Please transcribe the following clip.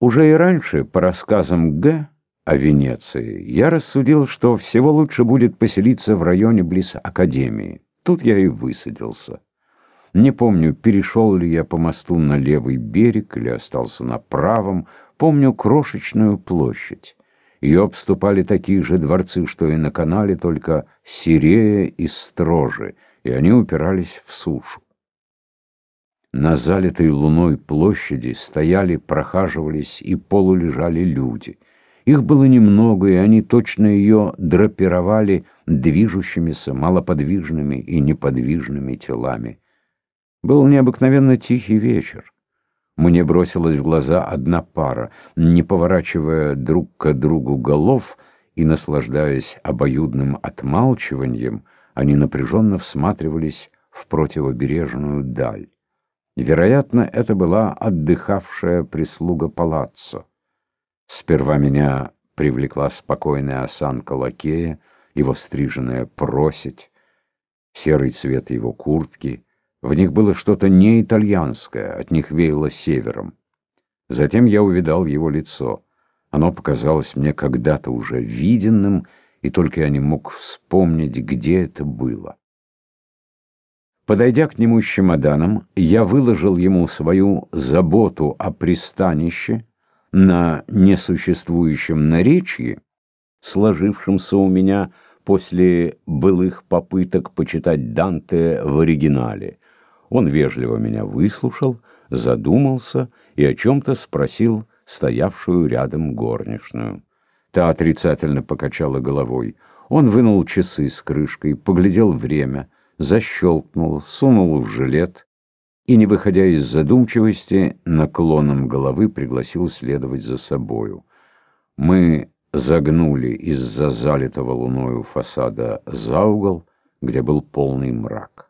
Уже и раньше, по рассказам Г. о Венеции, я рассудил, что всего лучше будет поселиться в районе близ Академии. Тут я и высадился. Не помню, перешел ли я по мосту на левый берег или остался на правом. Помню крошечную площадь. Ее обступали такие же дворцы, что и на канале, только серее и строже, и они упирались в сушу. На залитой луной площади стояли, прохаживались и полулежали люди. Их было немного, и они точно ее драпировали движущимися, малоподвижными и неподвижными телами. Был необыкновенно тихий вечер. Мне бросилась в глаза одна пара, не поворачивая друг к другу голов и наслаждаясь обоюдным отмалчиванием, они напряженно всматривались в противобережную даль. Вероятно, это была отдыхавшая прислуга палаццо. Сперва меня привлекла спокойная осанка лакея, его стриженная просить, серый цвет его куртки — в них было что-то не итальянское, от них веяло севером. Затем я увидал его лицо. Оно показалось мне когда-то уже виденным, и только я не мог вспомнить, где это было. Подойдя к нему с чемоданом, я выложил ему свою заботу о пристанище на несуществующем наречии, сложившемся у меня после былых попыток почитать Данте в оригинале, он вежливо меня выслушал, задумался и о чем-то спросил стоявшую рядом горничную. Та отрицательно покачала головой. Он вынул часы с крышкой, поглядел время, защелкнул, сунул в жилет и, не выходя из задумчивости, наклоном головы пригласил следовать за собою. Мы загнули из-за залитого луною фасада за угол, где был полный мрак.